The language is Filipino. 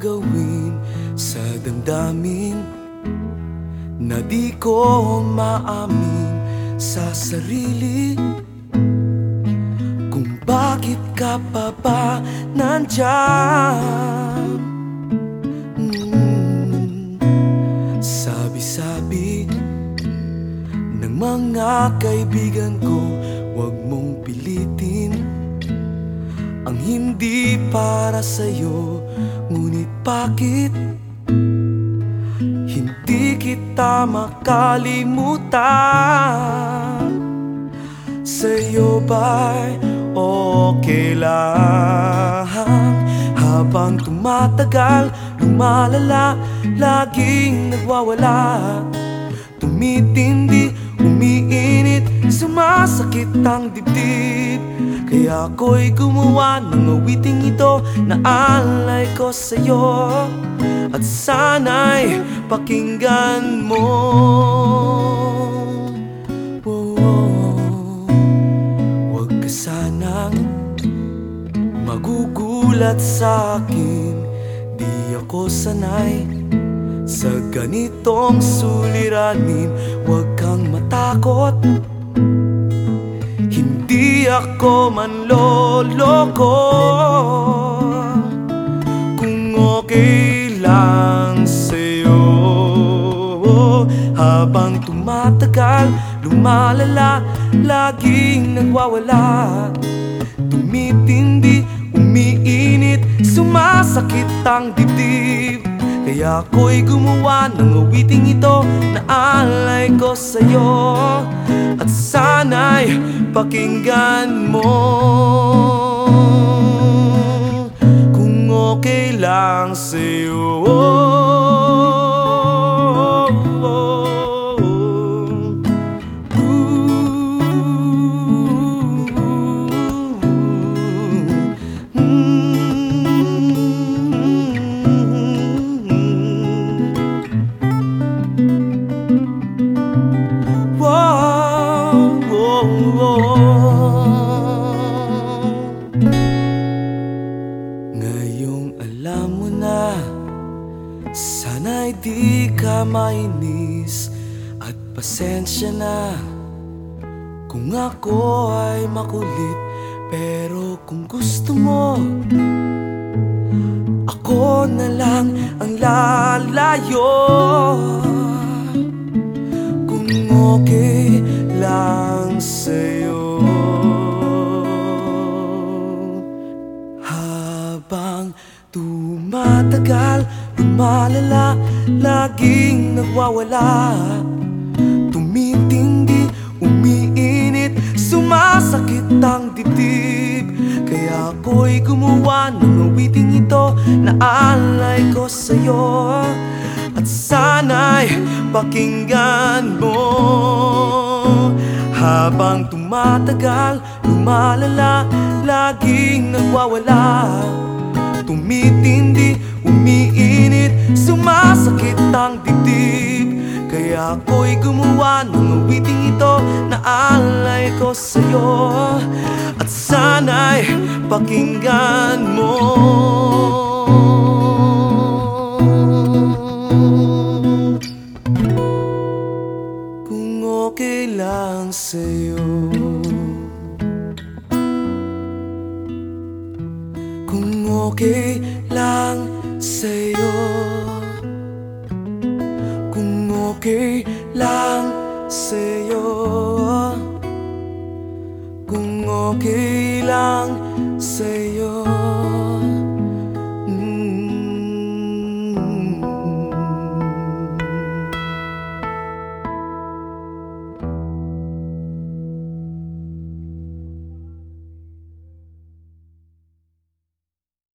gagawin sa damdamin Na di ko maamin sa sarili? Kung bakit ka pa ba nandyan? Hmm, sabi-sabi mm, ng mga kaibigan ko Huwag mong pilitin ang hindi para sa'yo Ngunit bakit? Hindi kita makalimutan. Sa'yo ba'y okay lang? Habang tumatagal, lumalala Laging nagwawala. Tumitindi, umiinit Sumasakit ang dibdib. Kaya ako'y gumawa ng awiting ito Na alay ko sa'yo. At sana'y pakinggan mo. Oh, Huwag ka sanang magugulat sa akin Di ako sanay sa ganitong suliranin. Huwag kang matakot Hindi ako manloloko. Kung okay lang sa'yo. Habang tumatagal, lumalala Laging nagwawala. Tumitindi, umiinit Sumasakit ang dibdib Kaya ako'y gumawa ng awiting ito Na alay ko sa'yo. At sana'y pakinggan mo. Kung okay lang sa'yo alam mo na Sana'y di ka mainis. At pasensya na Kung ako ay makulit. Pero kung gusto mo Ako na lang ang lalayo. Kung okay lang sa'yo Habang tumatagal, lumalala Laging nagwawala. Tumitindi, umiinit Sumasakit ang dibdib. Kaya ako'y gumawa ng awiting ito Na alay ko sa'yo. At sana'y pakinggan mo. Habang tumatagal, lumalala Laging nagwawala Tumitindi, umiinit Sumasakit ang dibdib. Kaya ako'y gumawa ng awiting ito Na alay ko sa'yo. At sana'y pakinggan mo. Kung okay lang sa'yo okay lang sa'yo. Kung okay lang sa'yo. Kung okay lang sa'yo